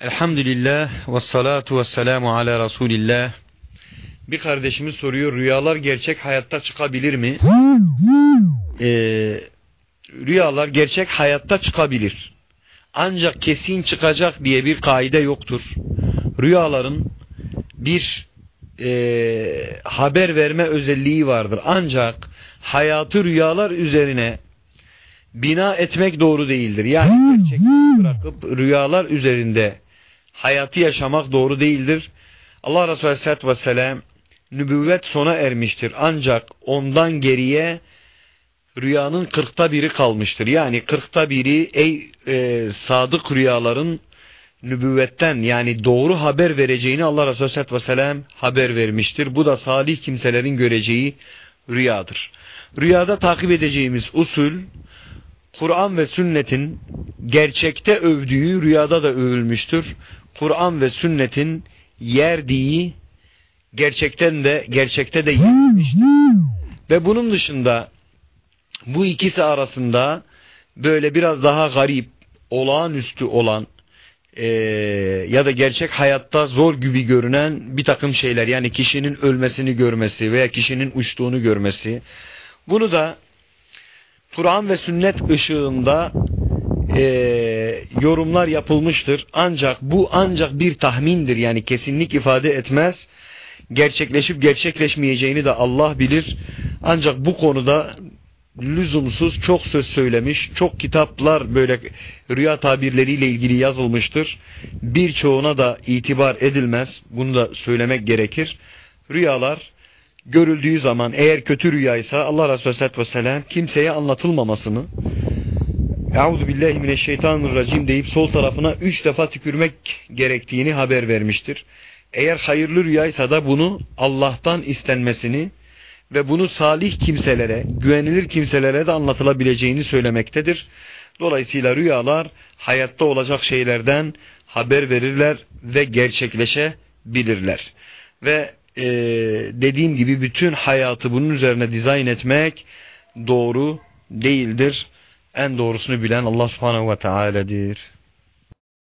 Elhamdülillah ve salatu ve selamu ala Resulillah. Bir kardeşimiz soruyor rüyalar gerçek hayatta çıkabilir mi? Ee, rüyalar gerçek hayatta çıkabilir. Ancak kesin çıkacak diye bir kaide yoktur. Rüyaların bir e, haber verme özelliği vardır. Ancak hayatı rüyalar üzerine bina etmek doğru değildir. Yani gerçekleri bırakıp rüyalar üzerinde hayatı yaşamak doğru değildir. Allah Resulü Aleyhisselatü Vesselam nübüvvet sona ermiştir. Ancak ondan geriye rüyanın kırkta biri kalmıştır. Yani kırkta biri ey e, sadık rüyaların nübüvvetten yani doğru haber vereceğini Allah Resulü Aleyhisselatü Vesselam haber vermiştir. Bu da salih kimselerin göreceği rüyadır. Rüyada takip edeceğimiz usul Kur'an ve sünnetin gerçekte övdüğü rüyada da övülmüştür. Kur'an ve sünnetin yerdiği gerçekten de gerçekte de yenilmiştir. Ve bunun dışında bu ikisi arasında böyle biraz daha garip, olağanüstü olan e, ya da gerçek hayatta zor gibi görünen bir takım şeyler yani kişinin ölmesini görmesi veya kişinin uçtuğunu görmesi bunu da Kur'an ve sünnet ışığında e, yorumlar yapılmıştır. Ancak bu ancak bir tahmindir yani kesinlik ifade etmez. Gerçekleşip gerçekleşmeyeceğini de Allah bilir. Ancak bu konuda lüzumsuz çok söz söylemiş, çok kitaplar böyle rüya tabirleriyle ilgili yazılmıştır. Birçoğuna da itibar edilmez. Bunu da söylemek gerekir. Rüyalar görüldüğü zaman eğer kötü rüyaysa Allah Resulü Aleyhisselatü Vesselam kimseye anlatılmamasını Euzu billahi mineşşeytanirracim deyip sol tarafına üç defa tükürmek gerektiğini haber vermiştir. Eğer hayırlı rüyaysa da bunu Allah'tan istenmesini ve bunu salih kimselere, güvenilir kimselere de anlatılabileceğini söylemektedir. Dolayısıyla rüyalar hayatta olacak şeylerden haber verirler ve gerçekleşebilirler. Ve e, dediğim gibi bütün hayatı bunun üzerine dizayn etmek doğru değildir. En doğrusunu bilen Allah subhanehu ve teala'dir.